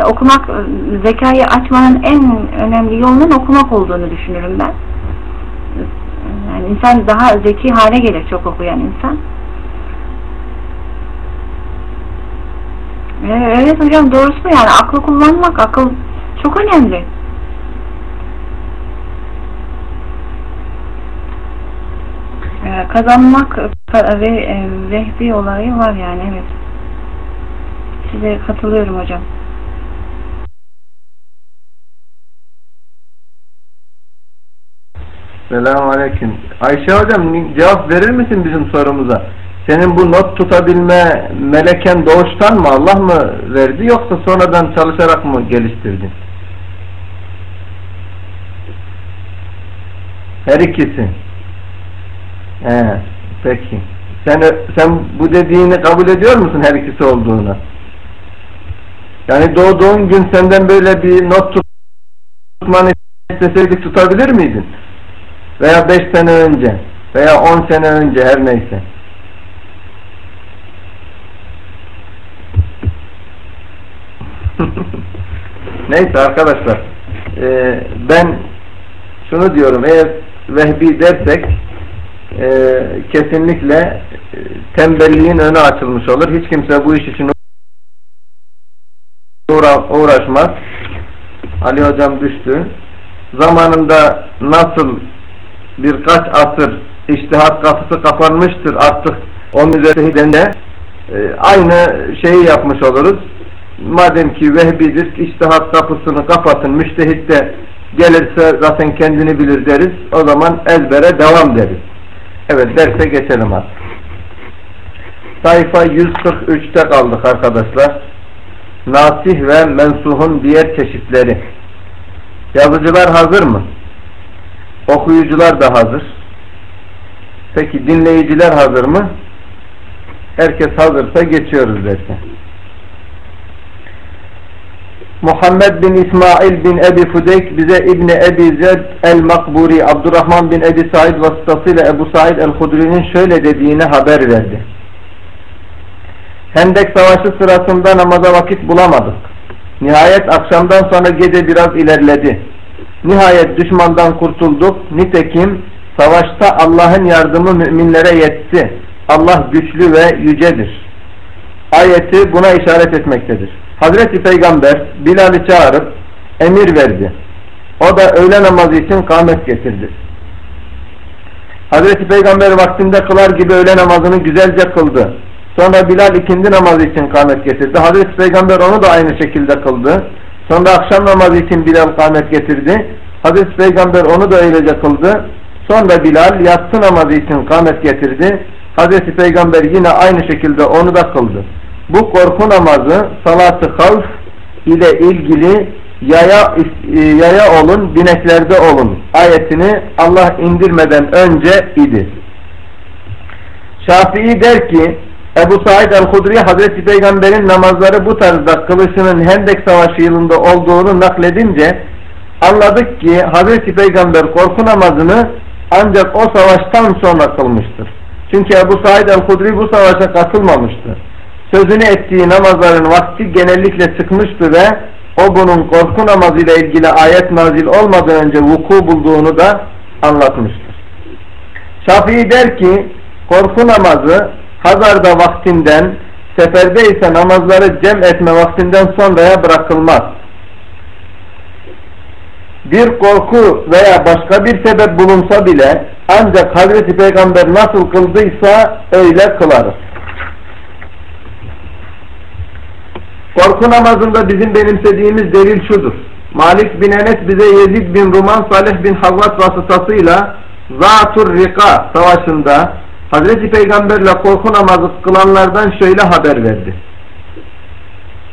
e, okumak zekayı açmanın en önemli yolunun okumak olduğunu düşünürüm ben. Yani insan daha zeki hale gelir çok okuyan insan. Evet, evet hocam doğrusu yani aklı kullanmak, akıl çok önemli. Ee, kazanmak ka- ve e, vehbi olayı var yani evet. Size katılıyorum hocam. Selamun Aleyküm. Ayşe hocam cevap verir misin bizim sorumuza? Senin bu not tutabilme meleken doğuştan mı Allah mı verdi yoksa sonradan çalışarak mı geliştirdin? Her ikisi. He, peki. Sen sen bu dediğini kabul ediyor musun her ikisi olduğunu? Yani doğduğun gün senden böyle bir not tutmanı isteseydik tutabilir miydin? Veya 5 sene önce veya 10 sene önce her neyse. neyse arkadaşlar e, ben şunu diyorum eğer vehbi dersek e, kesinlikle e, tembelliğin önü açılmış olur. Hiç kimse bu iş için uğra uğraşmaz. Ali hocam düştü. Zamanında nasıl birkaç asır iştihat kapısı kapanmıştır artık o müzehide e, aynı şeyi yapmış oluruz. Madem ki vehbidir iştihat kapısını kapatın müştehit de gelirse zaten kendini bilir deriz. O zaman ezbere devam deriz. Evet derse geçelim artık. Sayfa 143'te kaldık arkadaşlar. Nasih ve mensuhun diğer çeşitleri. Yazıcılar hazır mı? Okuyucular da hazır. Peki dinleyiciler hazır mı? Herkes hazırsa geçiyoruz derse. Muhammed bin İsmail bin Ebi Fudeyk bize İbni Ebi Zed el-Makburi Abdurrahman bin Ebi Said vasıtasıyla Ebu Said el-Hudri'nin şöyle dediğini haber verdi. Hendek Savaşı sırasında namaza vakit bulamadık. Nihayet akşamdan sonra gece biraz ilerledi. Nihayet düşmandan kurtulduk. Nitekim savaşta Allah'ın yardımı müminlere yetti. Allah güçlü ve yücedir. Ayeti buna işaret etmektedir. Hazreti Peygamber Bilal'i çağırıp emir verdi. O da öğle namazı için kâmet getirdi. Hazreti Peygamber vaktinde kılar gibi öğle namazını güzelce kıldı. Sonra Bilal ikindi namazı için kâmet getirdi. Hazreti Peygamber onu da aynı şekilde kıldı. Sonra akşam namazı için Bilal kâmet getirdi. Hazreti Peygamber onu da öylece kıldı. Sonra Bilal yatsı namazı için kâmet getirdi. Hazreti Peygamber yine aynı şekilde onu da kıldı. Bu korku namazı salatı havf ile ilgili yaya, yaya olun, bineklerde olun ayetini Allah indirmeden önce idi. Şafii der ki Ebu Said el-Hudri Hazreti Peygamber'in namazları bu tarzda kılıçının Hendek Savaşı yılında olduğunu nakledince anladık ki Hazreti Peygamber korku namazını ancak o savaştan sonra kılmıştır. Çünkü Ebu Said el-Hudri bu savaşa katılmamıştı. Sözünü ettiği namazların vakti genellikle çıkmıştı ve o bunun korku namazıyla ilgili ayet nazil olmadan önce vuku bulduğunu da anlatmıştır. Şafii der ki korku namazı Hazarda vaktinden, seferde ise namazları cem etme vaktinden sonraya bırakılmaz. Bir korku veya başka bir sebep bulunsa bile ancak Hazreti Peygamber nasıl kıldıysa öyle kılarız. Korku namazında bizim benimsediğimiz delil şudur. Malik bin Enes bize Yezid bin Ruman Salih bin Havvat vasıtasıyla Zatur Rika savaşında Hazreti Peygamberle korku namazı kılanlardan şöyle haber verdi.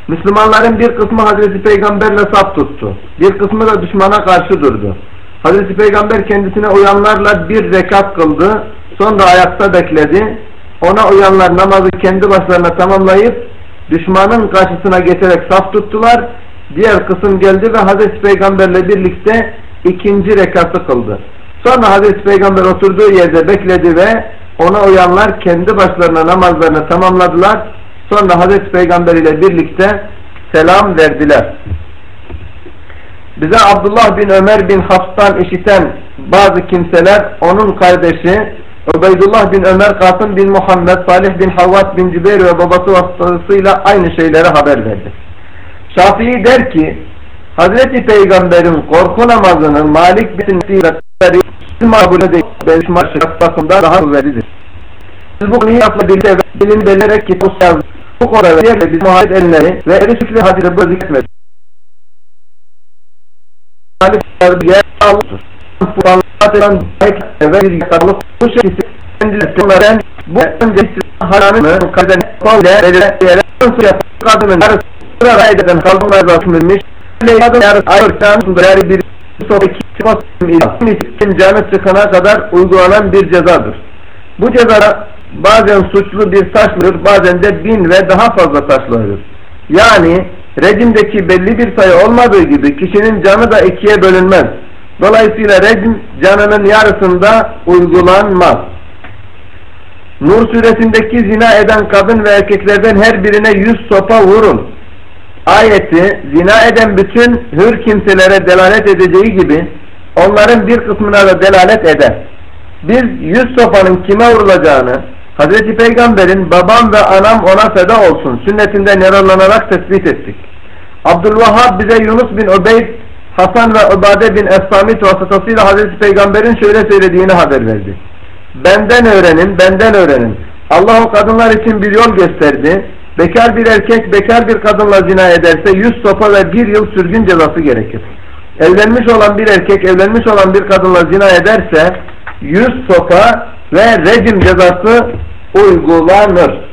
Müslümanların bir kısmı Hazreti Peygamberle saf tuttu. Bir kısmı da düşmana karşı durdu. Hazreti Peygamber kendisine uyanlarla bir rekat kıldı. Sonra ayakta bekledi. Ona uyanlar namazı kendi başlarına tamamlayıp düşmanın karşısına geçerek saf tuttular. Diğer kısım geldi ve Hazreti Peygamberle birlikte ikinci rekatı kıldı. Sonra Hazreti Peygamber oturduğu yerde bekledi ve ona uyanlar kendi başlarına namazlarını tamamladılar. Sonra Hazreti Peygamber ile birlikte selam verdiler. Bize Abdullah bin Ömer bin Hafs'tan işiten bazı kimseler onun kardeşi Ubeydullah bin Ömer Kasım bin Muhammed Salih bin Havvat bin Cübeyr ve babası vasıtasıyla aynı şeyleri haber verdi. Şafii der ki Hazreti Peygamber'in korku namazının Malik bin Siratları mabule değil, bakımdan daha kuvvetlidir. Biz bu konuyu yapla birlikte ve dilini belirerek kitap yazdık. Bu konuda diğerle biz muhalif elleri ve eri süklü hadise bu zikretmedi. Malik yer Allah'tır. Furanlatılan ve bir yakalık bu şekilde kendilerine bu önce haramı kaden kavle belirlen yere su yapan kadının arası sıraya eden kalbına zatılmış Leyla'nın yarısı ayırtan bir sonraki canı çıkana kadar uygulanan bir cezadır. Bu ceza bazen suçlu bir taşlanır, bazen de bin ve daha fazla taşlanır. Yani rejimdeki belli bir sayı olmadığı gibi kişinin canı da ikiye bölünmez. Dolayısıyla rejim canının yarısında uygulanmaz. Nur suresindeki zina eden kadın ve erkeklerden her birine yüz sopa vurun. Ayeti zina eden bütün hür kimselere delalet edeceği gibi onların bir kısmına da delalet eder. Biz yüz sopanın kime vurulacağını Hazreti Peygamber'in babam ve anam ona feda olsun sünnetinden yararlanarak tespit ettik. Abdülvahhab bize Yunus bin Ubeyd, Hasan ve Ubade bin Es-Samit vasıtasıyla Hazreti Peygamber'in şöyle söylediğini haber verdi. Benden öğrenin, benden öğrenin. Allah o kadınlar için bir yol gösterdi. Bekar bir erkek bekar bir kadınla zina ederse yüz sopa ve bir yıl sürgün cezası gerekir. Evlenmiş olan bir erkek evlenmiş olan bir kadınla zina ederse yüz sopa ve rejim cezası uygulanır.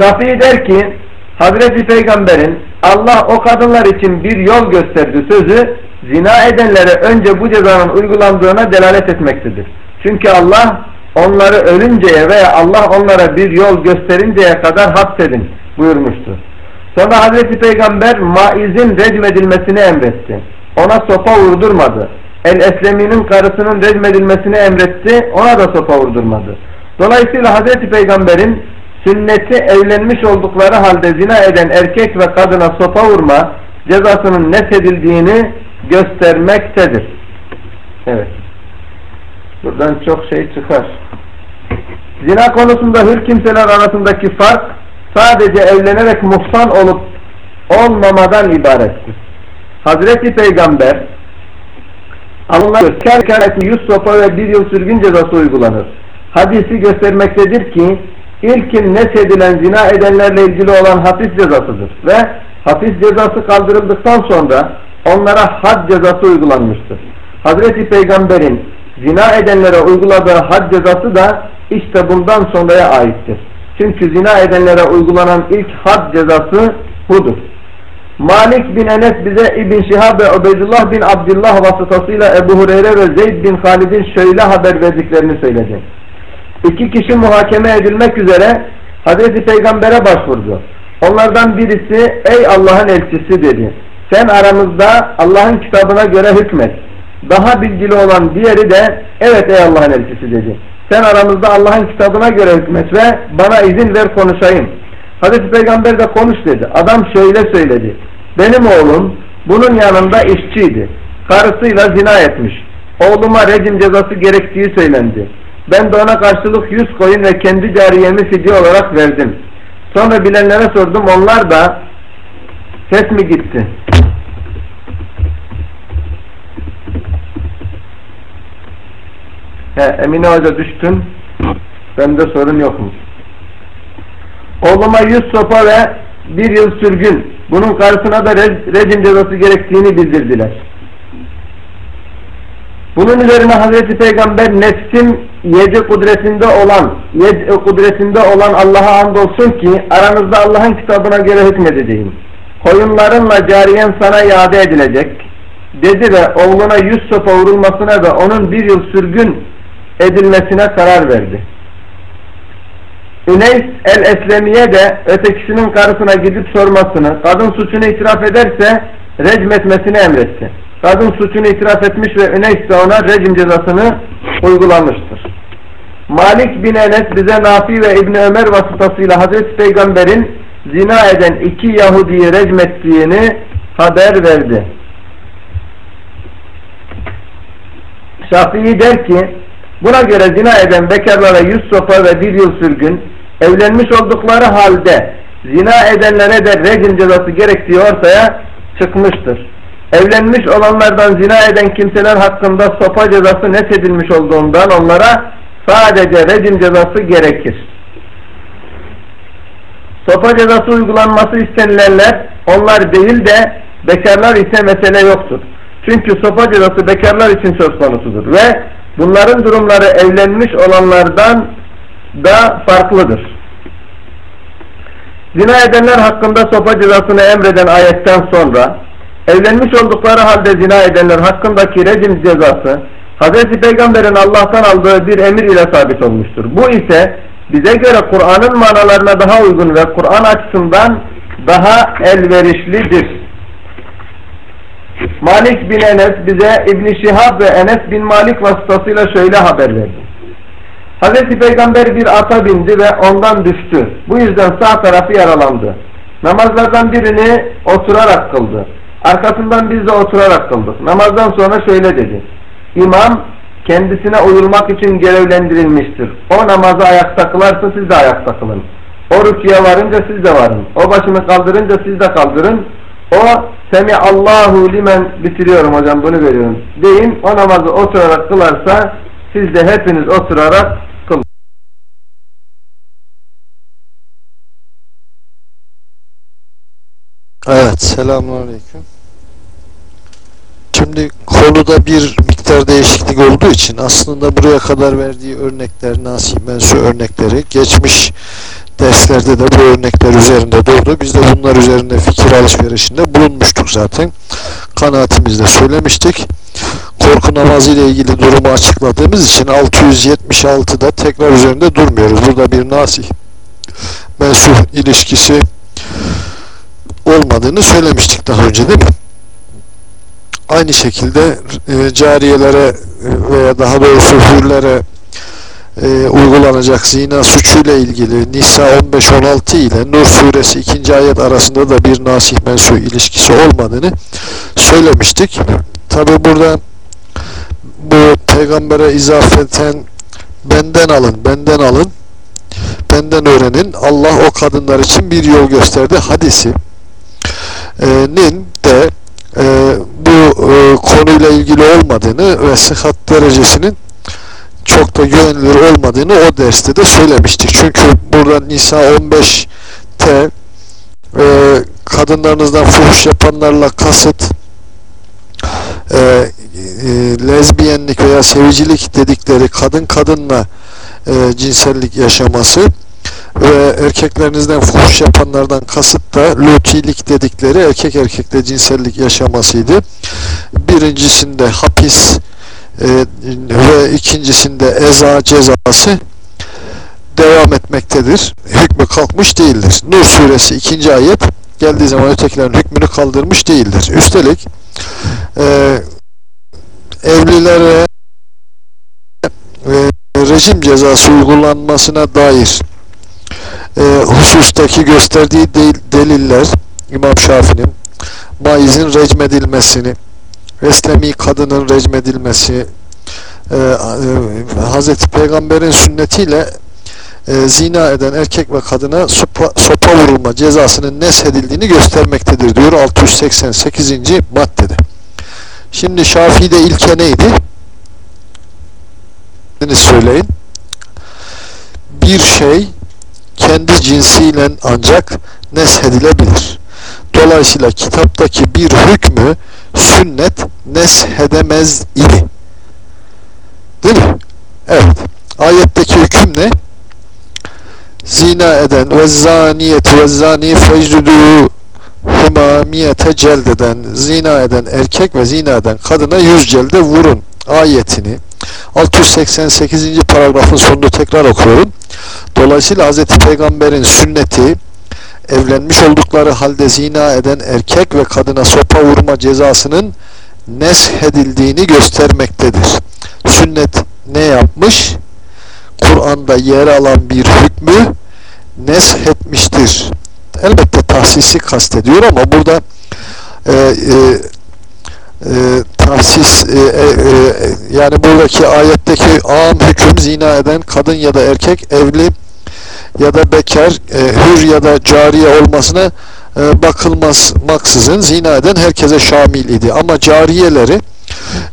Şafii der ki Hazreti Peygamber'in Allah o kadınlar için bir yol gösterdi sözü zina edenlere önce bu cezanın uygulandığına delalet etmektedir. Çünkü Allah onları ölünceye veya Allah onlara bir yol gösterinceye kadar hapsedin buyurmuştur. Sonra Hazreti Peygamber maizin recmedilmesini emretti. Ona sopa vurdurmadı. El-Eslemi'nin karısının recmedilmesini emretti. Ona da sopa vurdurmadı. Dolayısıyla Hazreti Peygamber'in sünneti evlenmiş oldukları halde zina eden erkek ve kadına sopa vurma cezasının nesedildiğini göstermektedir. Evet. Buradan çok şey çıkar. Zina konusunda hür kimseler arasındaki fark sadece evlenerek muhsan olup olmamadan ibarettir. Hazreti Peygamber Allah'ın kâr yüz sopa ve bir yıl sürgün cezası uygulanır. Hadisi göstermektedir ki ilkin nesedilen zina edenlerle ilgili olan hapis cezasıdır ve hapis cezası kaldırıldıktan sonra onlara had cezası uygulanmıştır. Hazreti Peygamber'in zina edenlere uyguladığı had cezası da işte bundan sonraya aittir. Çünkü zina edenlere uygulanan ilk had cezası budur. Malik bin Enes bize İbn Şihab ve Ubeydullah bin Abdullah vasıtasıyla Ebu Hureyre ve Zeyd bin Halid'in şöyle haber verdiklerini söyledi. İki kişi muhakeme edilmek üzere Hazreti Peygamber'e başvurdu. Onlardan birisi ey Allah'ın elçisi dedi. Sen aramızda Allah'ın kitabına göre hükmet. Daha bilgili olan diğeri de evet ey Allah'ın elçisi dedi. Sen aramızda Allah'ın kitabına göre hükmet ve bana izin ver konuşayım. Hazreti Peygamber de konuş dedi. Adam şöyle söyledi. Benim oğlum bunun yanında işçiydi. Karısıyla zina etmiş. Oğluma rejim cezası gerektiği söylendi. Ben de ona karşılık yüz koyun ve kendi cariyemi fidye olarak verdim. Sonra bilenlere sordum. Onlar da ses mi gitti? He, Emine Hoca düştün. Bende sorun yokmuş. Oğluma yüz sopa ve bir yıl sürgün. Bunun karşısına da rejim cezası gerektiğini bildirdiler. Bunun üzerine Hazreti Peygamber nefsim yedi kudretinde olan yedi kudretinde olan Allah'a andolsun ki aranızda Allah'ın kitabına göre hükmedeceğim. Koyunlarınla cariyen sana iade edilecek dedi ve oğluna yüz sopa vurulmasına ve onun bir yıl sürgün edilmesine karar verdi. Üneys el-Eslemiye de ötekisinin karısına gidip sormasını, kadın suçunu itiraf ederse recm etmesini emretti. Kadın suçunu itiraf etmiş ve Üneys de ona rejim cezasını uygulamıştır. Malik bin Enes bize Nafi ve İbni Ömer vasıtasıyla Hazreti Peygamber'in zina eden iki Yahudi'yi recmettiğini haber verdi. Şafii der ki buna göre zina eden bekarlara yüz sopa ve bir yıl sürgün evlenmiş oldukları halde zina edenlere de rejim cezası gerektiği ortaya çıkmıştır. Evlenmiş olanlardan zina eden kimseler hakkında sopa cezası nesedilmiş olduğundan onlara sadece rejim cezası gerekir. Sopa cezası uygulanması istenilenler onlar değil de bekarlar ise mesele yoktur. Çünkü sopa cezası bekarlar için söz konusudur ve bunların durumları evlenmiş olanlardan da farklıdır. Zina edenler hakkında sopa cezasını emreden ayetten sonra evlenmiş oldukları halde zina edenler hakkındaki rejim cezası Hz. Peygamber'in Allah'tan aldığı bir emir ile sabit olmuştur. Bu ise bize göre Kur'an'ın manalarına daha uygun ve Kur'an açısından daha elverişlidir. Malik bin Enes bize İbn Şihab ve Enes bin Malik vasıtasıyla şöyle haber verdi. Hz. Peygamber bir ata bindi ve ondan düştü. Bu yüzden sağ tarafı yaralandı. Namazlardan birini oturarak kıldı. Arkasından biz de oturarak kıldık. Namazdan sonra şöyle dedi. İmam kendisine uyulmak için görevlendirilmiştir. O namazı ayakta kılarsa siz de ayakta kılın. O rüküye varınca siz de varın. O başını kaldırınca siz de kaldırın. O Semi Allahu limen bitiriyorum hocam bunu veriyorum. Deyin o namazı oturarak kılarsa siz de hepiniz oturarak kılın. Evet, selamünaleyküm. Şimdi konuda bir miktar değişiklik olduğu için aslında buraya kadar verdiği örnekler, nasih mensu örnekleri geçmiş derslerde de bu örnekler üzerinde durdu. Biz de bunlar üzerinde fikir alışverişinde bulunmuştuk zaten. Kanaatimizde söylemiştik. Korku namazı ile ilgili durumu açıkladığımız için 676'da tekrar üzerinde durmuyoruz. Burada bir nasih mensuh ilişkisi olmadığını söylemiştik daha önce değil mi? Aynı şekilde e, cariyelere e, veya daha doğrusu hürlere e, uygulanacak zina suçuyla ilgili Nisa 15-16 ile Nur suresi 2. ayet arasında da bir nasih mensu ilişkisi olmadığını söylemiştik. Tabi burada bu peygambere izafeten benden alın, benden alın, benden öğrenin. Allah o kadınlar için bir yol gösterdi hadisi nin de e, bu e, konuyla ilgili olmadığını ve sıhhat derecesinin çok da güvenilir olmadığını o derste de söylemiştik. Çünkü burada Nisa 15'te e, kadınlarınızdan fuhuş yapanlarla kasıt e, e, lezbiyenlik veya sevicilik dedikleri kadın kadınla e, cinsellik yaşaması ve erkeklerinizden fuhuş yapanlardan kasıt da lutilik dedikleri erkek erkekle cinsellik yaşamasıydı. Birincisinde hapis e, ve ikincisinde eza cezası devam etmektedir. Hükmü kalkmış değildir. Nur suresi ikinci ayet geldiği zaman ötekilerin hükmünü kaldırmış değildir. Üstelik e, evlilere e, rejim cezası uygulanmasına dair e, husustaki gösterdiği del deliller İmam Şafii'nin maizin recmedilmesini Eslemi kadının recmedilmesi e, e, Hz. Peygamber'in sünnetiyle e, zina eden erkek ve kadına sopa, sopa vurulma cezasının neshedildiğini göstermektedir diyor 688. maddede. Şimdi Şafii'de ilke neydi? söyleyin. Bir şey kendi cinsiyle ancak neshedilebilir. Dolayısıyla kitaptaki bir hükmü sünnet neshedemez idi. Değil mi? Evet. Ayetteki hüküm ne? Zina eden ve zaniyet ve zani fecdüdü hümamiyete celdeden, zina eden erkek ve zina eden kadına yüz celde vurun ayetini 688. paragrafın sonunu tekrar okuyorum. Dolayısıyla Hz. Peygamber'in sünneti evlenmiş oldukları halde zina eden erkek ve kadına sopa vurma cezasının neshedildiğini göstermektedir. Sünnet ne yapmış? Kur'an'da yer alan bir hükmü neshetmiştir. elbette tahsisi kastediyor ama burada e, e, e, tahsis e, e, e, yani buradaki ayetteki am hüküm zina eden kadın ya da erkek evli ya da bekar e, hür ya da cariye olmasına e, bakılmaz maksızın zina eden herkese şamil idi. Ama cariyeleri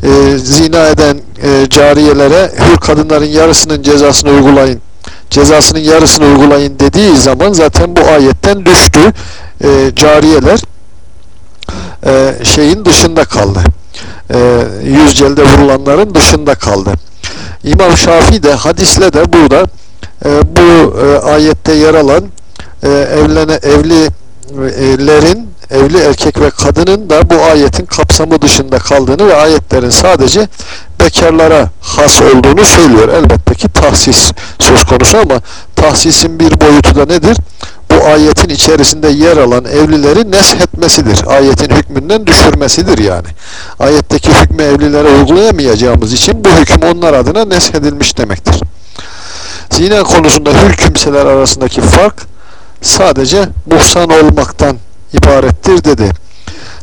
e, zina eden e, cariyelere hür kadınların yarısının cezasını uygulayın cezasının yarısını uygulayın dediği zaman zaten bu ayetten düştü. E, cariyeler e, şeyin dışında kaldı. E, yüz celde vurulanların dışında kaldı. İmam Şafii de hadisle de burada bu e, ayette yer alan e, evlene evlilerin evli erkek ve kadının da bu ayetin kapsamı dışında kaldığını ve ayetlerin sadece bekarlara has olduğunu söylüyor. Elbette ki tahsis söz konusu ama tahsisin bir boyutu da nedir? Bu ayetin içerisinde yer alan evlileri neshetmesidir. Ayetin hükmünden düşürmesidir yani. Ayetteki hükmü evlilere uygulayamayacağımız için bu hüküm onlar adına neshedilmiş demektir. Zina konusunda hür kimseler arasındaki fark sadece muhsan olmaktan ibarettir dedi.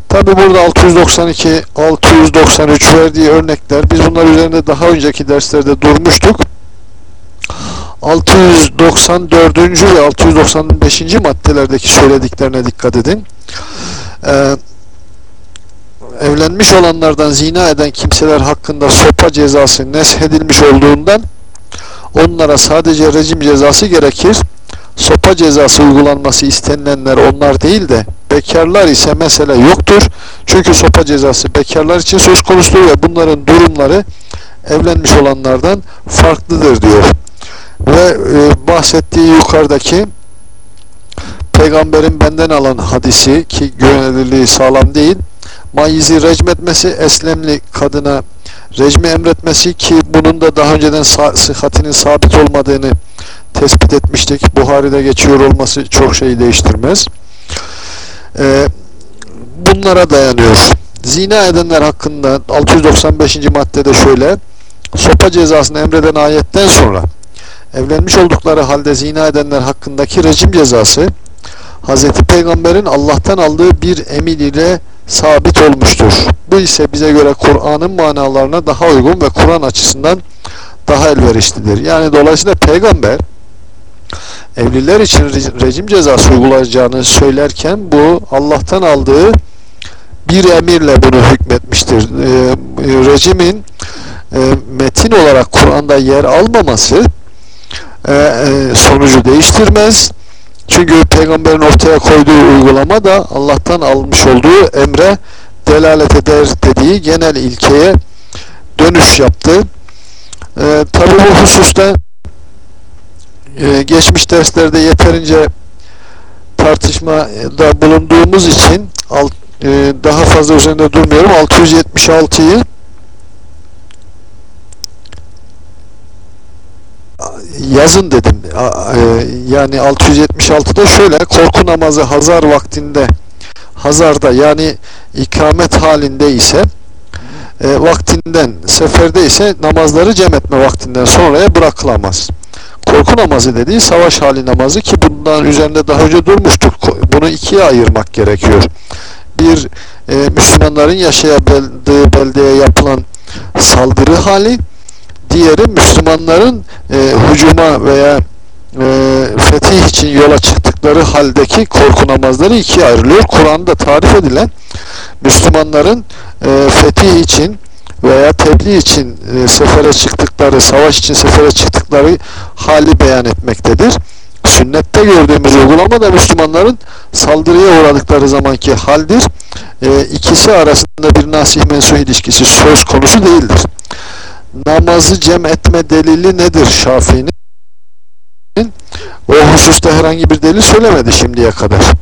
Tabi burada 692, 693 verdiği örnekler biz bunlar üzerinde daha önceki derslerde durmuştuk. 694. ve 695. maddelerdeki söylediklerine dikkat edin. Ee, evlenmiş olanlardan zina eden kimseler hakkında sopa cezası neshedilmiş olduğundan onlara sadece rejim cezası gerekir. Sopa cezası uygulanması istenilenler onlar değil de bekarlar ise mesele yoktur. Çünkü sopa cezası bekarlar için söz konusudur ve bunların durumları evlenmiş olanlardan farklıdır diyor. Ve e, bahsettiği yukarıdaki peygamberin benden alan hadisi ki güvenilirliği sağlam değil mayizi recmetmesi eslemli kadına rejmi emretmesi ki bunun da daha önceden sıhhatinin sabit olmadığını tespit etmiştik. Buhari'de geçiyor olması çok şeyi değiştirmez. Ee, bunlara dayanıyor. Zina edenler hakkında 695. maddede şöyle sopa cezasını emreden ayetten sonra evlenmiş oldukları halde zina edenler hakkındaki rejim cezası Hz. Peygamber'in Allah'tan aldığı bir emir ile sabit olmuştur. Bu ise bize göre Kur'an'ın manalarına daha uygun ve Kur'an açısından daha elverişlidir. Yani dolayısıyla peygamber evliler için rejim cezası uygulayacağını söylerken bu Allah'tan aldığı bir emirle bunu hükmetmiştir. E, rejimin e, metin olarak Kur'an'da yer almaması e, e, sonucu değiştirmez. Çünkü peygamberin ortaya koyduğu uygulama da Allah'tan almış olduğu emre delalet eder dediği genel ilkeye dönüş yaptı. E, tabi bu hususta e, geçmiş derslerde yeterince tartışmada bulunduğumuz için alt, e, daha fazla üzerinde durmuyorum. 676'yı yazın dedim. E, yani 676'da şöyle korku namazı hazar vaktinde hazarda yani ikamet halinde ise e, vaktinden seferde ise namazları cem etme vaktinden sonraya bırakılamaz. Korku namazı dediği savaş hali namazı ki bundan üzerinde daha önce durmuştuk. Bunu ikiye ayırmak gerekiyor. Bir e, Müslümanların yaşayabildiği beldeye yapılan saldırı hali diğeri Müslümanların e, hücuma veya e, fetih için yola çıktıkları haldeki korku namazları ikiye ayrılıyor. Kur'an'da tarif edilen Müslümanların e, fetih için veya tebliğ için e, sefere çıktıkları, savaş için sefere çıktıkları hali beyan etmektedir. Sünnette gördüğümüz uygulama da Müslümanların saldırıya uğradıkları zamanki haldir. E, ikisi arasında bir nasih mensuh ilişkisi söz konusu değildir namazı cem etme delili nedir Şafii'nin? O hususta herhangi bir delil söylemedi şimdiye kadar.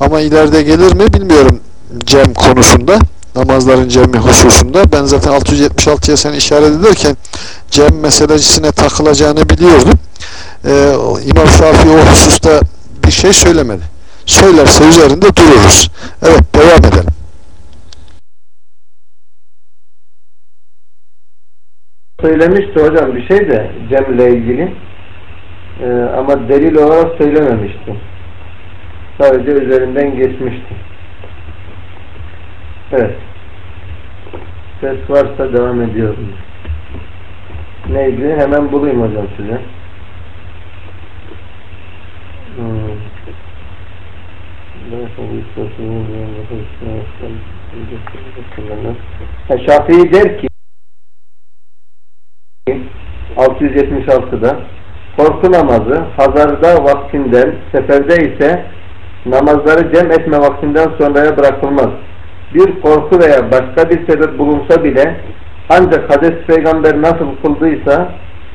Ama ileride gelir mi bilmiyorum cem konusunda. Namazların cemi hususunda. Ben zaten 676'ya sen işaret ederken cem meselesine takılacağını biliyordum. Ee, İmam Şafii o hususta bir şey söylemedi. Söylerse üzerinde dururuz. Evet devam edelim. Söylemişti hocam bir şey de Cem'le ilgili ee, ama delil olarak söylememişti. Sadece üzerinden geçmişti. Evet. Ses varsa devam ediyorum. Neydi? Hemen bulayım hocam size. Hmm. Şafii der ki 676'da korku namazı hazarda vaktinden seferde ise namazları cem etme vaktinden sonraya bırakılmaz. Bir korku veya başka bir sebep bulunsa bile ancak Hazreti Peygamber nasıl kıldıysa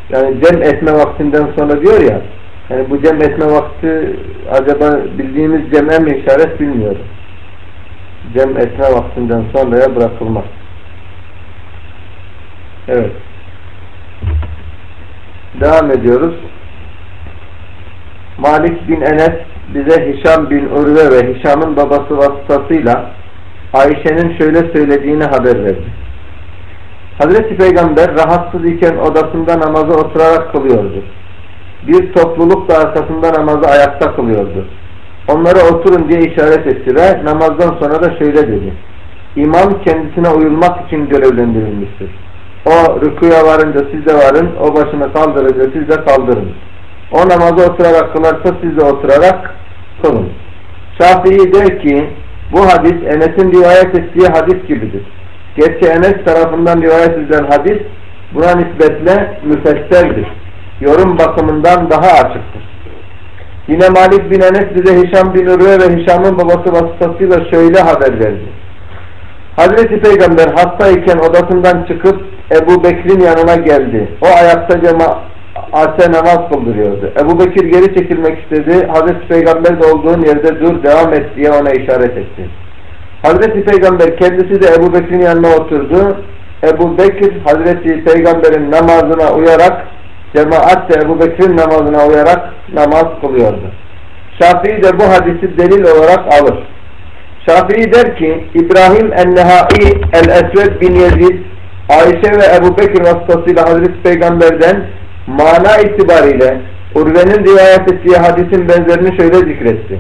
yani cem etme vaktinden sonra diyor ya yani bu cem etme vakti acaba bildiğimiz cem'e mi işaret bilmiyorum. Cem etme vaktinden sonraya bırakılmaz. Evet. Devam ediyoruz. Malik bin Enes bize Hişam bin Urve ve Hişam'ın babası vasıtasıyla Ayşe'nin şöyle söylediğini haber verdi. Hazreti Peygamber rahatsız iken odasında namazı oturarak kılıyordu. Bir topluluk da arkasında namazı ayakta kılıyordu. Onlara oturun diye işaret etti ve namazdan sonra da şöyle dedi. İmam kendisine uyulmak için görevlendirilmiştir. O rükuya varınca siz de varın, o başını kaldırınca siz de kaldırın. O namazı oturarak kılarsa siz de oturarak kılın. Şafii der ki bu hadis Enes'in rivayet ettiği hadis gibidir. Gerçi Enes tarafından rivayet edilen hadis buna nispetle müfesserdir. Yorum bakımından daha açıktır. Yine Malik bin Enes bize Hişam bin Urve ve Hişam'ın babası vasıtasıyla şöyle haber verdi. Hazreti Peygamber hastayken odasından çıkıp Ebu Bekir'in yanına geldi. O ayakta cemaate namaz kıldırıyordu. Ebu Bekir geri çekilmek istedi. Hazreti Peygamber de olduğun yerde dur devam et diye ona işaret etti. Hazreti Peygamber kendisi de Ebu Bekir'in yanına oturdu. Ebu Bekir Hazreti Peygamber'in namazına uyarak cemaat de Ebu Bekir'in namazına uyarak namaz kılıyordu. Şafii de bu hadisi delil olarak alır. Şafii der ki İbrahim el-Nehai el-Esved bin Yezid Ayşe ve Ebu Bekir vasıtasıyla Hazreti Peygamber'den mana itibariyle Urve'nin rivayet ettiği hadisin benzerini şöyle zikretti.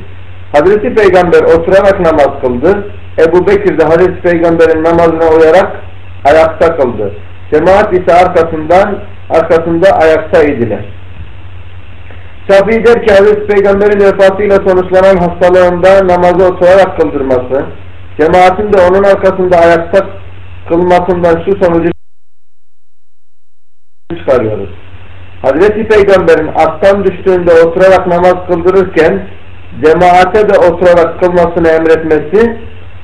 Hazreti Peygamber oturarak namaz kıldı. Ebu Bekir de Hazreti Peygamber'in namazına uyarak ayakta kıldı. Cemaat ise arkasından arkasında ayakta idiler. Şafii der ki Hazreti Peygamber'in vefatıyla sonuçlanan hastalığında namazı oturarak kıldırması, cemaatin de onun arkasında ayakta kılmasından şu sonucu çıkarıyoruz. Hazreti Peygamber'in attan düştüğünde oturarak namaz kıldırırken cemaate de oturarak kılmasını emretmesi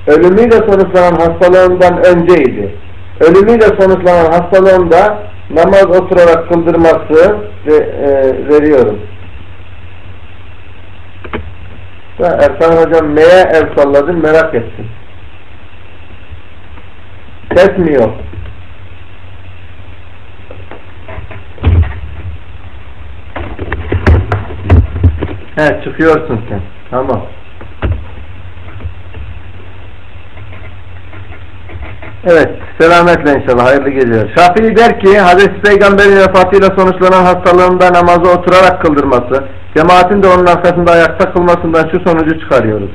ölümüyle sonuçlanan hastalığından önceydi. Ölümüyle sonuçlanan hastalığında namaz oturarak kıldırması ve, e, veriyorum. Erkan hocam neye el salladın merak ettim. Ses mi? He çıkıyorsun sen. Tamam. Evet. Selametle inşallah. Hayırlı geceler. Şafii der ki Hazreti Peygamber'in vefatıyla sonuçlanan hastalığında namazı oturarak kıldırması, cemaatin de onun arkasında ayakta kılmasından şu sonucu çıkarıyoruz.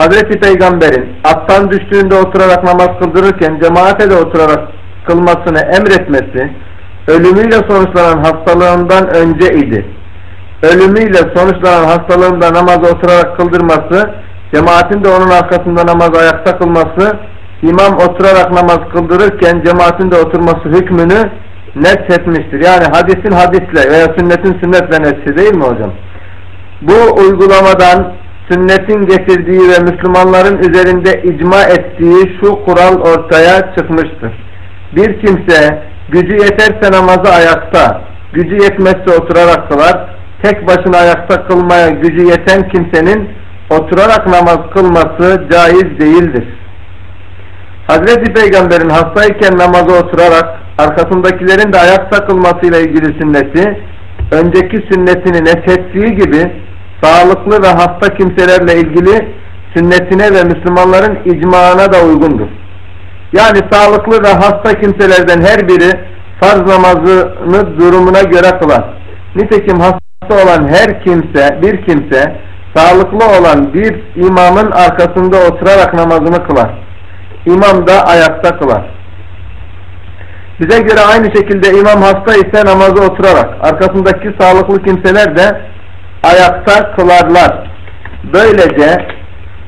Hazreti Peygamber'in attan düştüğünde oturarak namaz kıldırırken cemaate de oturarak kılmasını emretmesi ölümüyle sonuçlanan hastalığından önce idi. Ölümüyle sonuçlanan hastalığında namazı oturarak kıldırması, cemaatin de onun arkasında namaz ayakta kılması, imam oturarak namaz kıldırırken cemaatin de oturması hükmünü net etmiştir. Yani hadisin hadisle veya sünnetin sünnetle netsi değil mi hocam? Bu uygulamadan sünnetin getirdiği ve Müslümanların üzerinde icma ettiği şu kural ortaya çıkmıştır. Bir kimse gücü yeterse namazı ayakta, gücü yetmezse oturarak kılar, tek başına ayakta kılmaya gücü yeten kimsenin oturarak namaz kılması caiz değildir. Hazreti Peygamber'in hastayken namazı oturarak arkasındakilerin de ayakta kılmasıyla ilgili sünneti önceki sünnetini neshettiği gibi sağlıklı ve hasta kimselerle ilgili sünnetine ve Müslümanların icmaına da uygundur. Yani sağlıklı ve hasta kimselerden her biri farz namazını durumuna göre kılar. Nitekim hasta olan her kimse, bir kimse sağlıklı olan bir imamın arkasında oturarak namazını kılar. İmam da ayakta kılar. Bize göre aynı şekilde imam hasta ise namazı oturarak, arkasındaki sağlıklı kimseler de ayakta kılarlar. Böylece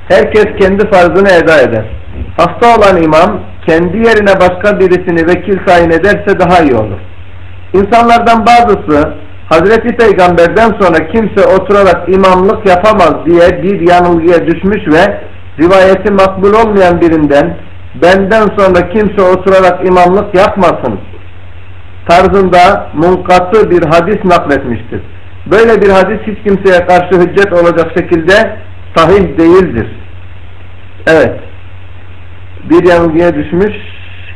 herkes kendi farzını eda eder. Hasta olan imam kendi yerine başka birisini vekil tayin ederse daha iyi olur. İnsanlardan bazısı Hazreti Peygamber'den sonra kimse oturarak imamlık yapamaz diye bir yanılgıya düşmüş ve rivayeti makbul olmayan birinden benden sonra kimse oturarak imamlık yapmasın tarzında munkatı bir hadis nakletmiştir. Böyle bir hadis hiç kimseye karşı hüccet olacak şekilde sahih değildir. Evet. Bir yanılgıya düşmüş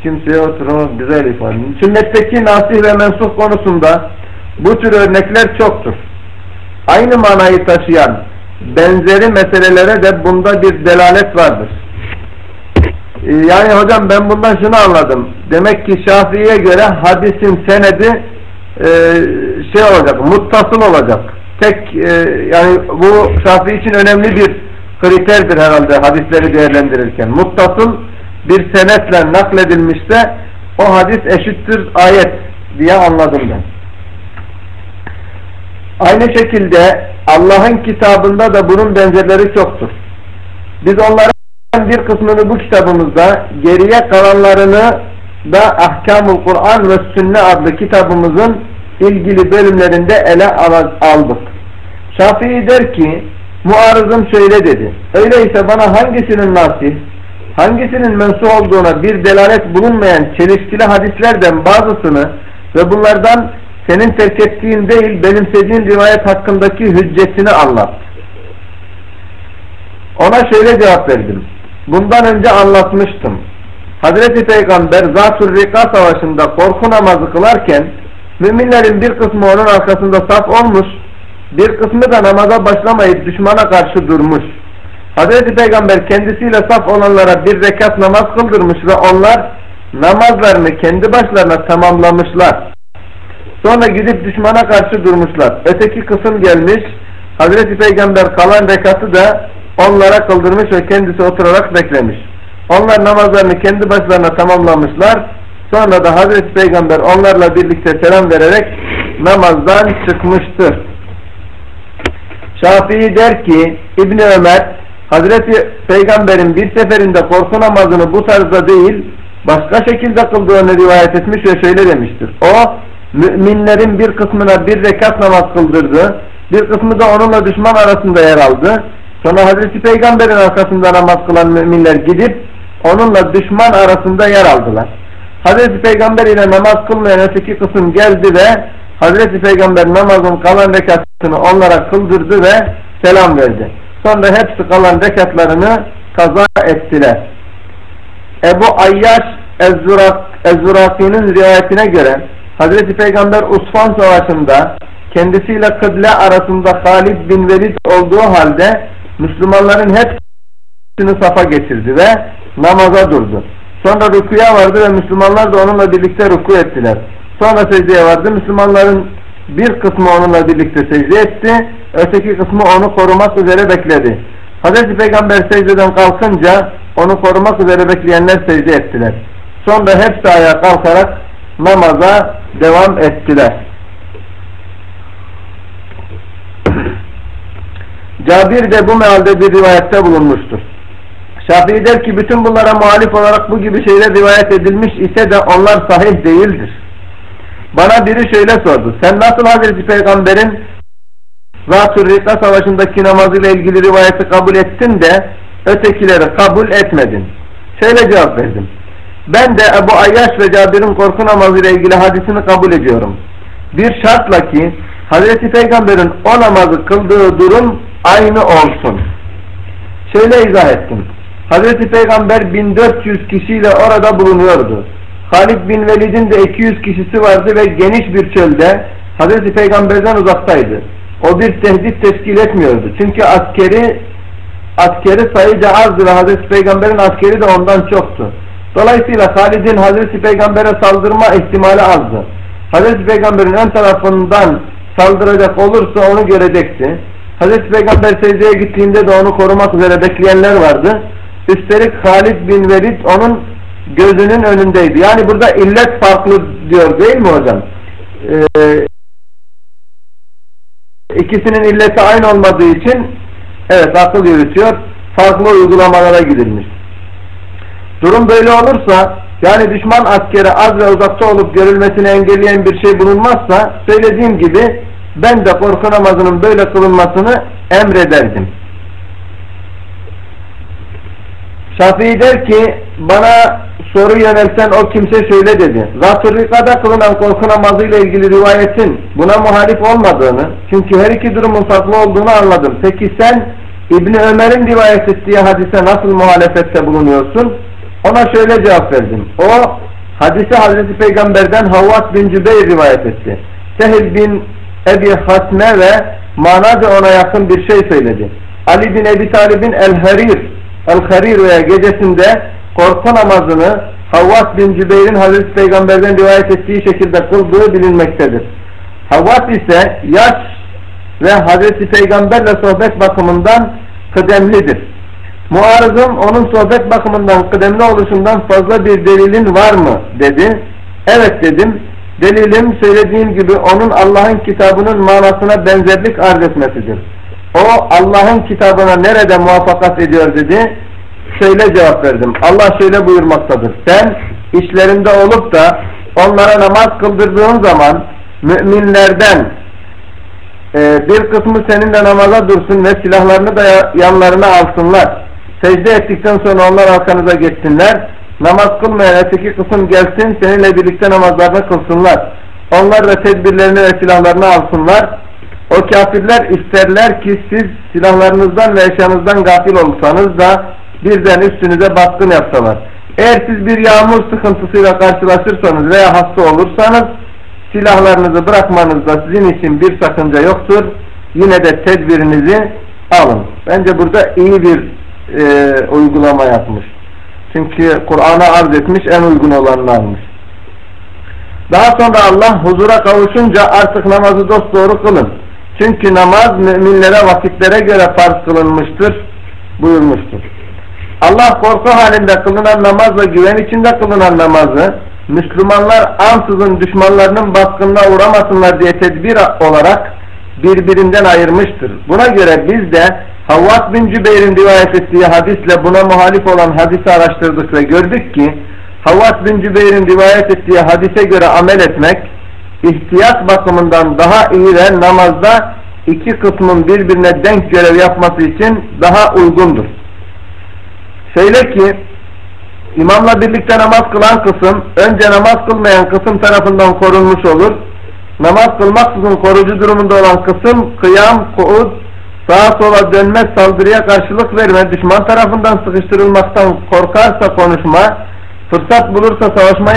kimseye oturamaz güzel ifade. Sünnetteki nasih ve mensuh konusunda bu tür örnekler çoktur. Aynı manayı taşıyan benzeri meselelere de bunda bir delalet vardır. Ee, Yani hocam ben bundan şunu anladım. Demek ki Şafii'ye göre hadisin senedi e, şey olacak, muttasıl olacak. Tek e, yani bu Şafii için önemli bir kriterdir herhalde hadisleri değerlendirirken. Muttasıl bir senetle nakledilmişse o hadis eşittir ayet diye anladım ben. Aynı şekilde Allah'ın kitabında da bunun benzerleri çoktur. Biz onların bir kısmını bu kitabımızda geriye kalanlarını da Ahkamul Kur'an ve Sünne adlı kitabımızın ilgili bölümlerinde ele aldık. Şafii der ki muarızım şöyle dedi. Öyleyse bana hangisinin nasih, hangisinin mensuh olduğuna bir delalet bulunmayan çelişkili hadislerden bazısını ve bunlardan senin terk ettiğin değil benimsediğin rivayet hakkındaki hüccetini anlat. Ona şöyle cevap verdim. Bundan önce anlatmıştım. Hazreti Peygamber Zat-ül Rika Savaşı'nda korku namazı kılarken müminlerin bir kısmı onun arkasında saf olmuş, bir kısmı da namaza başlamayıp düşmana karşı durmuş. Hazreti Peygamber kendisiyle saf olanlara bir rekat namaz kıldırmış ve onlar namazlarını kendi başlarına tamamlamışlar. Sonra gidip düşmana karşı durmuşlar. Öteki kısım gelmiş. Hazreti Peygamber kalan rekatı da onlara kıldırmış ve kendisi oturarak beklemiş. Onlar namazlarını kendi başlarına tamamlamışlar. Sonra da Hazreti Peygamber onlarla birlikte selam vererek namazdan çıkmıştır. Şafii der ki İbni Ömer Hazreti Peygamber'in bir seferinde korku namazını bu tarzda değil başka şekilde kıldığını rivayet etmiş ve şöyle demiştir. O müminlerin bir kısmına bir rekat namaz kıldırdı. Bir kısmı da onunla düşman arasında yer aldı. Sonra Hazreti Peygamber'in arkasında namaz kılan müminler gidip onunla düşman arasında yer aldılar. Hazreti Peygamber ile namaz kılmayan öteki kısım geldi ve Hazreti Peygamber namazın kalan rekatını onlara kıldırdı ve selam verdi. Sonra hepsi kalan rekatlarını kaza ettiler. Ebu Ayyaş Ez-Zuraki'nin rivayetine göre Hazreti Peygamber Usfan Savaşı'nda kendisiyle kıble arasında Halid bin Velid olduğu halde Müslümanların hepsini safa getirdi ve namaza durdu. Sonra rükuya vardı ve Müslümanlar da onunla birlikte ruku ettiler. Sonra secdeye vardı. Müslümanların bir kısmı onunla birlikte secde etti. Öteki kısmı onu korumak üzere bekledi. Hazreti Peygamber secdeden kalkınca onu korumak üzere bekleyenler secde ettiler. Sonra hepsi ayağa kalkarak namaza devam ettiler. Cabir de bu mealde bir rivayette bulunmuştur. Şafii der ki bütün bunlara muhalif olarak bu gibi şeyler rivayet edilmiş ise de onlar sahih değildir. Bana biri şöyle sordu. Sen nasıl Hazreti Peygamber'in Zat-ı Rika Savaşı'ndaki namazıyla ilgili rivayeti kabul ettin de ötekileri kabul etmedin? Şöyle cevap verdim. Ben de Ebu Ayyaş ve Cabir'in korku namazıyla ilgili hadisini kabul ediyorum. Bir şartla ki Hazreti Peygamber'in o namazı kıldığı durum aynı olsun. Şöyle izah ettim. Hazreti Peygamber 1400 kişiyle orada bulunuyordu. Halid bin Velid'in de 200 kişisi vardı ve geniş bir çölde Hazreti Peygamber'den uzaktaydı. O bir tehdit teşkil etmiyordu. Çünkü askeri askeri sayıca azdı ve Hazreti Peygamber'in askeri de ondan çoktu. Dolayısıyla Halid'in Hazreti Peygamber'e saldırma ihtimali azdı. Hazreti Peygamber'in ön tarafından saldıracak olursa onu görecekti. Hazreti Peygamber secdeye gittiğinde de onu korumak üzere bekleyenler vardı. Üstelik Halid bin Velid onun gözünün önündeydi. Yani burada illet farklı diyor değil mi hocam? Ee, ikisinin illeti aynı olmadığı için evet akıl yürütüyor. Farklı uygulamalara gidilmiş. Durum böyle olursa yani düşman askeri az ve uzakta olup görülmesini engelleyen bir şey bulunmazsa söylediğim gibi ben de korku namazının böyle kılınmasını emrederdim. Şafii der ki bana soru yönelten o kimse şöyle dedi. Zatürrikada kılınan korku namazıyla ilgili rivayetin buna muhalif olmadığını çünkü her iki durumun farklı olduğunu anladım. Peki sen İbni Ömer'in rivayet ettiği hadise nasıl muhalefette bulunuyorsun? Ona şöyle cevap verdim. O hadise Hazreti Peygamber'den Havvat bin Cübeyr rivayet etti. Sehil bin Ebi Hatme ve manaca ona yakın bir şey söyledi. Ali bin Ebi Talib'in El-Harir El-Harir veya gecesinde korku namazını Havvat bin Cübeyr'in Hazreti Peygamber'den rivayet ettiği şekilde kıldığı bilinmektedir. Havvat ise yaş ve Hazreti Peygamberle sohbet bakımından kıdemlidir. Muarızım onun sohbet bakımından kıdemli oluşundan fazla bir delilin var mı dedi. Evet dedim. Delilim söylediğim gibi onun Allah'ın kitabının manasına benzerlik arz etmesidir. O Allah'ın kitabına nerede muvaffakat ediyor dedi. Şöyle cevap verdim. Allah şöyle buyurmaktadır. Sen işlerinde olup da onlara namaz kıldırdığın zaman müminlerden e, bir kısmı seninle namaza dursun ve silahlarını da yanlarına alsınlar. Secde ettikten sonra onlar arkanıza geçsinler. Namaz kılmayan öteki kısım gelsin seninle birlikte namazlarını kılsınlar. Onlar da tedbirlerini ve silahlarını alsınlar. O kafirler isterler ki siz silahlarınızdan ve eşyanızdan gafil olsanız da birden üstünüze baskın yapsalar. Eğer siz bir yağmur sıkıntısıyla karşılaşırsanız veya hasta olursanız silahlarınızı bırakmanızda sizin için bir sakınca yoktur. Yine de tedbirinizi alın. Bence burada iyi bir e, uygulama yapmış. Çünkü Kur'an'a arz etmiş en uygun olanını almış. Daha sonra Allah huzura kavuşunca artık namazı dosdoğru kılın. Çünkü namaz müminlere vakitlere göre farz kılınmıştır buyurmuştur. Allah korku halinde kılınan namazla güven içinde kılınan namazı Müslümanlar ansızın düşmanlarının baskınına uğramasınlar diye tedbir olarak birbirinden ayırmıştır. Buna göre biz de Havvat bin Cübeyr'in rivayet ettiği hadisle buna muhalif olan hadisi araştırdık ve gördük ki Havvat bin Cübeyr'in rivayet ettiği hadise göre amel etmek ihtiyat bakımından daha iyi ve namazda iki kısmın birbirine denk görev yapması için daha uygundur. Şöyle ki imamla birlikte namaz kılan kısım önce namaz kılmayan kısım tarafından korunmuş olur. Namaz kılmaksızın korucu durumunda olan kısım kıyam, kuud, sağa sola dönme, saldırıya karşılık verme, düşman tarafından sıkıştırılmaktan korkarsa konuşma, fırsat bulursa savaşma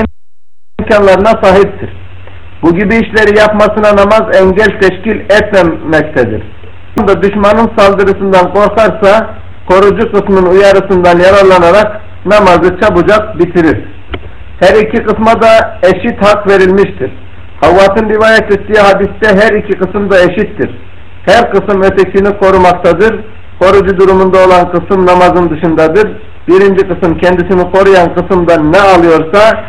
imkanlarına sahiptir. Bu gibi işleri yapmasına namaz engel teşkil etmemektedir. Düşmanın saldırısından korkarsa korucu kısmın uyarısından yararlanarak namazı çabucak bitirir. Her iki kısma da eşit hak verilmiştir. Havvat'ın rivayet ettiği hadiste her iki kısım da eşittir. Her kısım ötekini korumaktadır. Korucu durumunda olan kısım namazın dışındadır. Birinci kısım kendisini koruyan kısımdan ne alıyorsa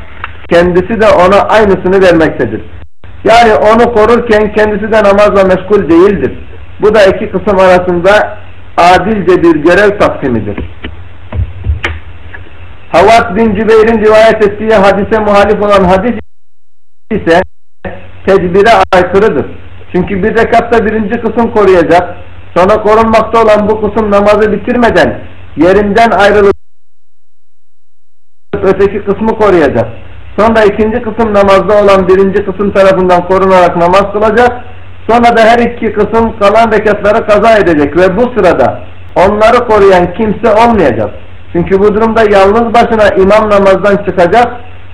kendisi de ona aynısını vermektedir. Yani onu korurken kendisi de namazla meşgul değildir. Bu da iki kısım arasında adilce bir görev taksimidir. Havat bin Cübeyr'in rivayet ettiği hadise muhalif olan hadis ise tedbire aykırıdır. Çünkü bir rekatta birinci kısım koruyacak, sonra korunmakta olan bu kısım namazı bitirmeden yerinden ayrılıp öteki kısmı koruyacak. Sonra ikinci kısım namazda olan birinci kısım tarafından korunarak namaz kılacak. Sonra da her iki kısım kalan rekatları kaza edecek ve bu sırada onları koruyan kimse olmayacak. Çünkü bu durumda yalnız başına imam namazdan çıkacak.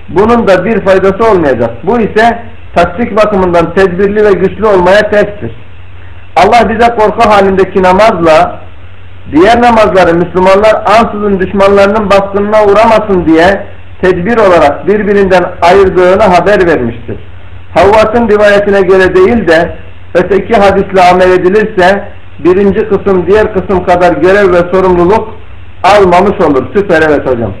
Bunun da bir faydası olmayacak. Bu ise taktik bakımından tedbirli ve güçlü olmaya terstir. Allah bize korku halindeki namazla diğer namazları Müslümanlar ansızın düşmanlarının baskınına uğramasın diye tedbir olarak birbirinden ayırdığını haber vermiştir. Havvat'ın rivayetine göre değil de öteki hadisle amel edilirse birinci kısım diğer kısım kadar görev ve sorumluluk almamış olur. Süper evet hocam.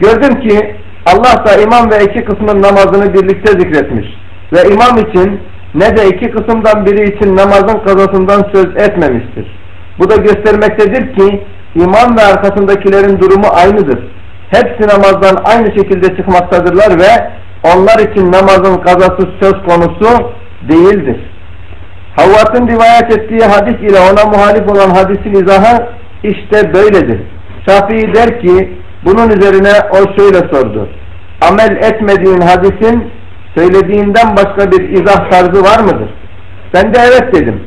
Gördüm ki Allah da imam ve iki kısmın namazını birlikte zikretmiş. Ve imam için ne de iki kısımdan biri için namazın kazasından söz etmemiştir. Bu da göstermektedir ki imam ve arkasındakilerin durumu aynıdır. Hepsi namazdan aynı şekilde çıkmaktadırlar ve onlar için namazın kazası söz konusu değildir. Havvat'ın rivayet ettiği hadis ile ona muhalif olan hadisin izahı işte böyledir. Şafii der ki bunun üzerine o şöyle sordu. Amel etmediğin hadisin söylediğinden başka bir izah tarzı var mıdır? Ben de evet dedim.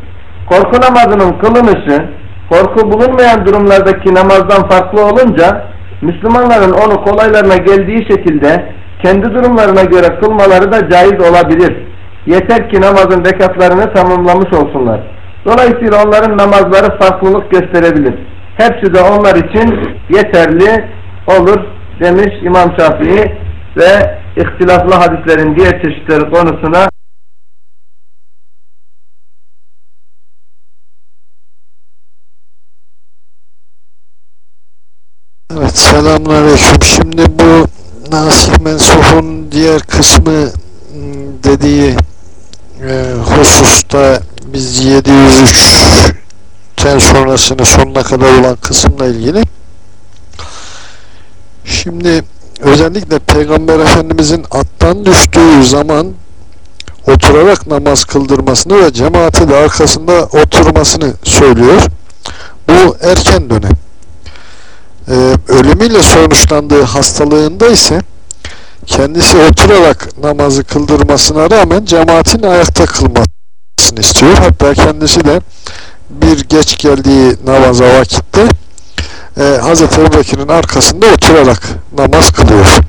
Korku namazının kılınışı korku bulunmayan durumlardaki namazdan farklı olunca Müslümanların onu kolaylarına geldiği şekilde kendi durumlarına göre kılmaları da caiz olabilir. Yeter ki namazın rekatlarını tamamlamış olsunlar. Dolayısıyla onların namazları farklılık gösterebilir. Hepsi de onlar için yeterli olur demiş İmam Şafii ve ihtilaflı hadislerin diğer çeşitleri konusuna Evet selamünaleyküm. Şimdi bu nasih mensuhun diğer kısmı m, dediği e, hususta biz 703'ten sonrasını sonuna kadar olan kısımla ilgili şimdi özellikle Peygamber Efendimizin attan düştüğü zaman oturarak namaz kıldırmasını ve cemaati de arkasında oturmasını söylüyor. Bu erken dönem e, ölümüyle sonuçlandığı hastalığında ise kendisi oturarak namazı kıldırmasına rağmen cemaatin ayakta kılmasını istiyor. Hatta kendisi de bir geç geldiği namaza vakitte e, Hz. Ebubekir'in arkasında oturarak namaz kılıyor.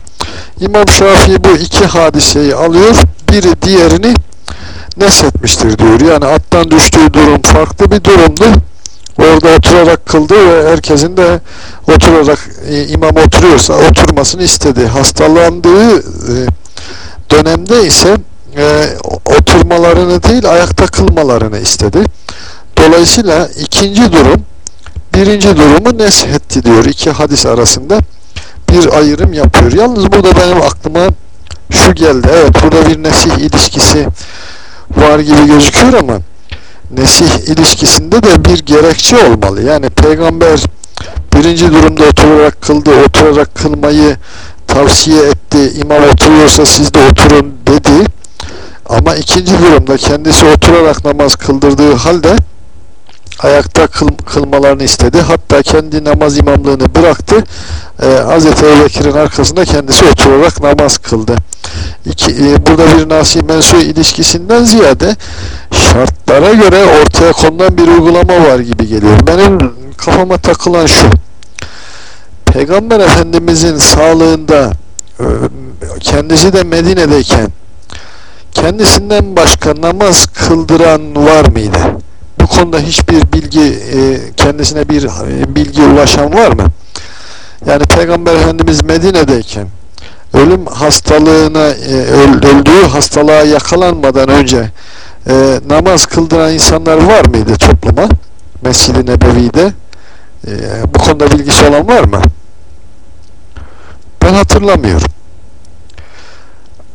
İmam Şafii bu iki hadiseyi alıyor. Biri diğerini neshetmiştir diyor. Yani attan düştüğü durum farklı bir durumdu. Orada oturarak kıldı ve herkesin de oturarak e, imam oturuyorsa oturmasını istedi. Hastalandığı e, dönemde ise e, oturmalarını değil ayakta kılmalarını istedi. Dolayısıyla ikinci durum birinci durumu neshetti diyor. iki hadis arasında bir ayrım yapıyor. Yalnız burada benim aklıma şu geldi. Evet burada bir nesih ilişkisi var gibi gözüküyor ama nesih ilişkisinde de bir gerekçe olmalı. Yani peygamber birinci durumda oturarak kıldı, oturarak kılmayı tavsiye etti. İmam oturuyorsa siz de oturun dedi. Ama ikinci durumda kendisi oturarak namaz kıldırdığı halde ayakta kıl, kılmalarını istedi. Hatta kendi namaz imamlığını bıraktı. Ee, Hz. Ebu arkasında kendisi oturarak namaz kıldı. İki, e, burada bir nasih mensu ilişkisinden ziyade şartlara göre ortaya konulan bir uygulama var gibi geliyor. Benim kafama takılan şu. Peygamber Efendimizin sağlığında e, kendisi de Medine'deyken kendisinden başka namaz kıldıran var mıydı? Konuda hiçbir bilgi e, kendisine bir e, bilgi ulaşan var mı? Yani Peygamber Efendimiz Medine'deyken ölüm hastalığına öldüğü hastalığa yakalanmadan önce namaz kıldıran insanlar var mıydı topluma? Mescid-i Nebevi'de bu konuda bilgisi olan var mı? Ben hatırlamıyorum.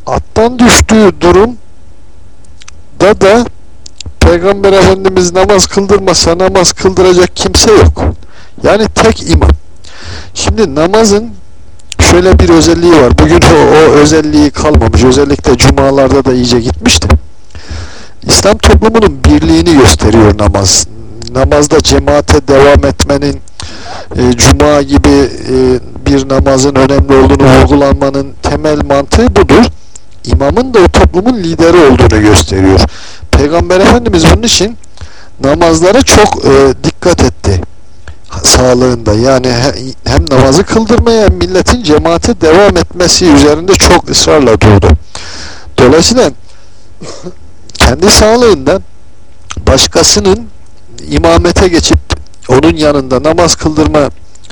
Attan düştüğü durum da da Peygamber Efendimiz namaz kıldırmasa namaz kıldıracak kimse yok. Yani tek imam. Şimdi namazın şöyle bir özelliği var. Bugün o, o özelliği kalmamış. Özellikle cumalarda da iyice gitmişti. İslam toplumunun birliğini gösteriyor namaz. Namazda cemaate devam etmenin e, cuma gibi e, bir namazın önemli olduğunu vurgulanmanın temel mantığı budur. İmamın da o toplumun lideri olduğunu gösteriyor. Peygamber Efendimiz bunun için namazlara çok e, dikkat etti sağlığında yani hem namazı kıldırmaya hem milletin cemaate devam etmesi üzerinde çok ısrarla durdu. Dolayısıyla kendi sağlığında başkasının imamete geçip onun yanında namaz kıldırma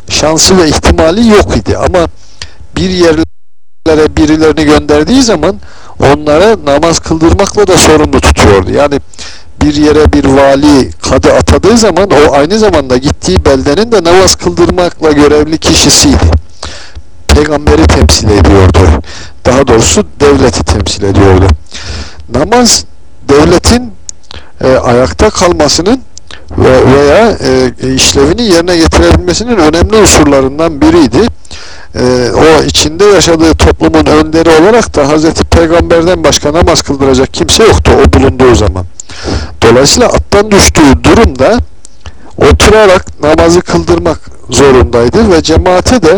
şansı ve ihtimali yok idi ama bir yerlere birilerini gönderdiği zaman onlara namaz kıldırmakla da sorumlu tutuyordu. Yani bir yere bir vali kadı atadığı zaman o aynı zamanda gittiği beldenin de namaz kıldırmakla görevli kişisiydi. Peygamberi temsil ediyordu. Daha doğrusu devleti temsil ediyordu. Namaz devletin e, ayakta kalmasının ve veya e, işlevini yerine getirebilmesinin önemli unsurlarından biriydi. E, o içinde yaşadığı toplumun önderi olarak da Hazreti Peygamber'den başka namaz kıldıracak kimse yoktu o bulunduğu zaman. Dolayısıyla attan düştüğü durumda oturarak namazı kıldırmak zorundaydı ve cemaate de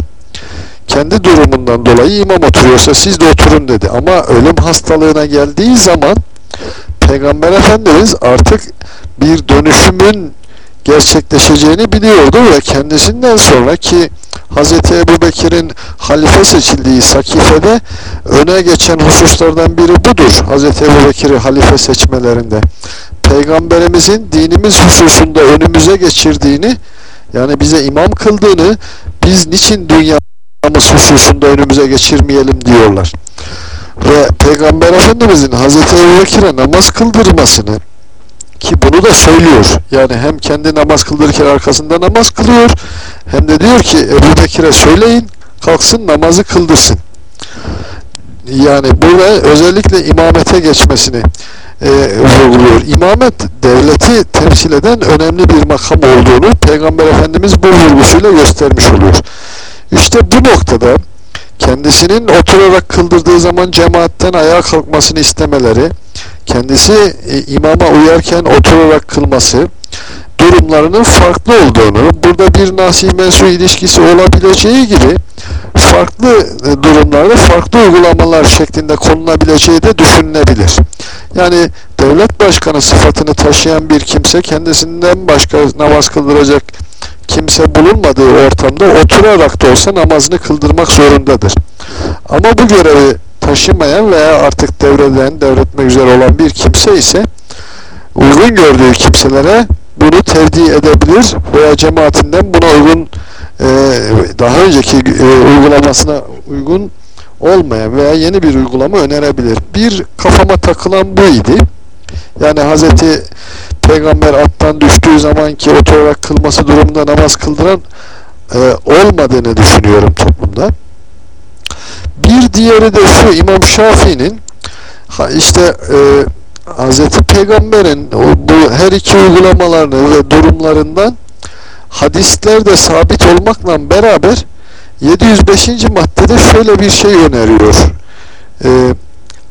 kendi durumundan dolayı imam oturuyorsa siz de oturun dedi. Ama ölüm hastalığına geldiği zaman Peygamber Efendimiz artık bir dönüşümün gerçekleşeceğini biliyordu ve kendisinden sonra ki Hz. Ebu Bekir'in halife seçildiği Sakife'de öne geçen hususlardan biri budur. Hz. Ebu Bekir'i halife seçmelerinde. Peygamberimizin dinimiz hususunda önümüze geçirdiğini yani bize imam kıldığını biz niçin dünyamız hususunda önümüze geçirmeyelim diyorlar. Ve Peygamber Efendimizin Hz. Ebu Bekir'e namaz kıldırmasını ki bunu da söylüyor. Yani hem kendi namaz kıldırırken arkasında namaz kılıyor hem de diyor ki Ebu Bekir'e söyleyin kalksın namazı kıldırsın. Yani burada özellikle imamete geçmesini e, vurguluyor. İmamet devleti temsil eden önemli bir makam olduğunu Peygamber Efendimiz bu vurgusuyla göstermiş oluyor. İşte bu noktada kendisinin oturarak kıldırdığı zaman cemaatten ayağa kalkmasını istemeleri, kendisi e, imama uyarken oturarak kılması durumlarının farklı olduğunu, burada bir nasih mensu ilişkisi olabileceği gibi farklı e, durumlarda farklı uygulamalar şeklinde konulabileceği de düşünülebilir. Yani devlet başkanı sıfatını taşıyan bir kimse kendisinden başka namaz kıldıracak kimse bulunmadığı ortamda oturarak da olsa namazını kıldırmak zorundadır. Ama bu görevi taşımayan veya artık devreden, devretmek üzere olan bir kimse ise uygun gördüğü kimselere bunu tevdi edebilir veya cemaatinden buna uygun e, daha önceki e, uygulamasına uygun olmayan veya yeni bir uygulama önerebilir. Bir kafama takılan bu idi. Yani Hazreti Peygamber attan düştüğü zaman ki oturarak kılması durumunda namaz kıldıran e, olmadığını düşünüyorum toplumda. Bir diğeri de şu İmam Şafii'nin işte e, Hz. Peygamber'in bu her iki uygulamalarını ve durumlarından hadislerde sabit olmakla beraber 705. maddede şöyle bir şey öneriyor. E,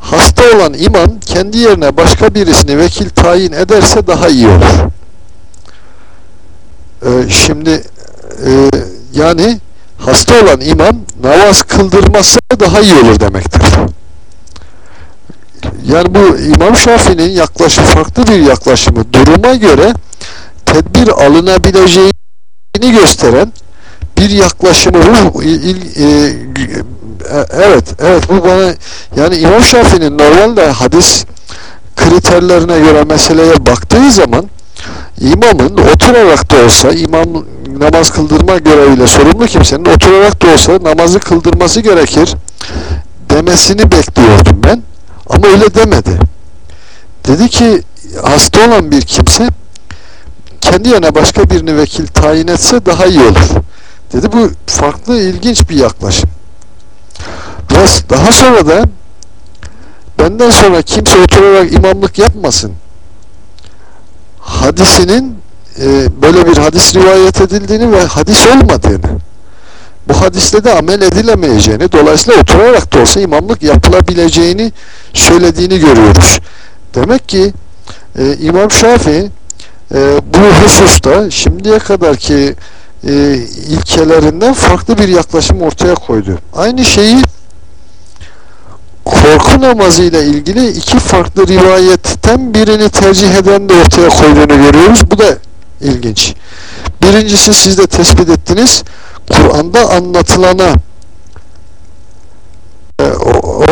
hasta olan imam kendi yerine başka birisini vekil tayin ederse daha iyi olur. E, şimdi e, yani hasta olan imam namaz kıldırmazsa daha iyi olur demektir. Yani bu İmam Şafii'nin yaklaşımı farklı bir yaklaşımı duruma göre tedbir alınabileceğini gösteren bir yaklaşımı bu il, e, evet evet bu bana yani İmam Şafii'nin normalde hadis kriterlerine göre meseleye baktığı zaman imamın oturarak da olsa imam namaz kıldırma göreviyle sorumlu kimsenin oturarak da olsa namazı kıldırması gerekir demesini bekliyordum ben ama öyle demedi. Dedi ki hasta olan bir kimse kendi yerine başka birini vekil tayin etse daha iyi olur. Dedi bu farklı ilginç bir yaklaşım. Ve daha sonra da benden sonra kimse oturarak imamlık yapmasın. Hadisinin e, böyle bir hadis rivayet edildiğini ve hadis olmadığını bu hadiste de amel edilemeyeceğini dolayısıyla oturarak da olsa imamlık yapılabileceğini söylediğini görüyoruz. Demek ki e, İmam Şafii e, bu hususta şimdiye kadarki e, ilkelerinden farklı bir yaklaşım ortaya koydu. Aynı şeyi korku namazı ile ilgili iki farklı rivayetten birini tercih eden de ortaya koyduğunu görüyoruz. Bu da ilginç. Birincisi siz de tespit ettiniz. Kur'an'da anlatılana e,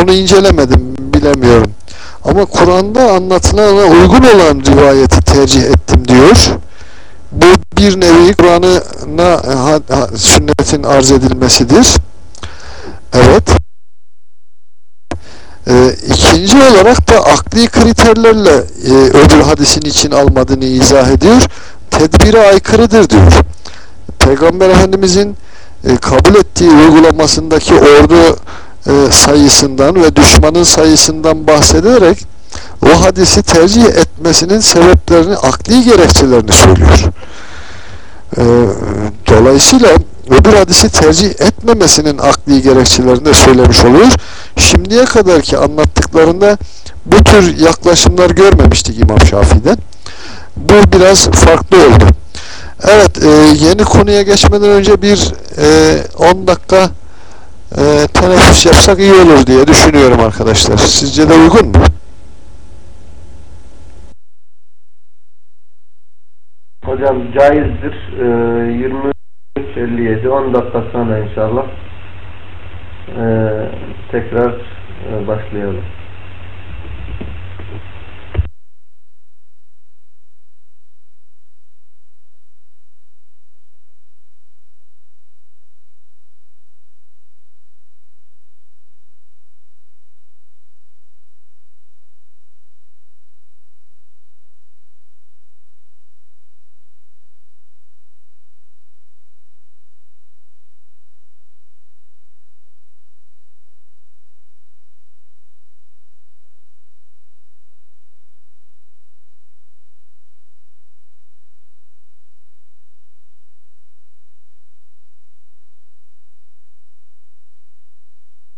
onu incelemedim bilemiyorum. Ama Kur'an'da anlatılana uygun olan rivayeti tercih ettim diyor. Bu bir nevi Kur'an'a sünnetin arz edilmesidir. Evet. İkinci İkinci olarak da akli kriterlerle e, öbür hadisin için almadığını izah ediyor. Tedbire aykırıdır diyor. Peygamber Efendimizin e, kabul ettiği uygulamasındaki ordu e, sayısından ve düşmanın sayısından bahsederek o hadisi tercih etmesinin sebeplerini, akli gerekçelerini söylüyor. E, dolayısıyla öbür hadisi tercih etmemesinin akli gerekçelerini de söylemiş oluyor. Şimdiye kadarki anlattıklarında bu tür yaklaşımlar görmemiştik İmam Şafii'den. Bu biraz farklı oldu. Evet, e, yeni konuya geçmeden önce bir e, 10 dakika e, teneffüs yapsak iyi olur diye düşünüyorum arkadaşlar. Sizce de uygun mu? Hocam caizdir. Ee, 23.57 10 dakika sonra inşallah ee, tekrar e, başlayalım.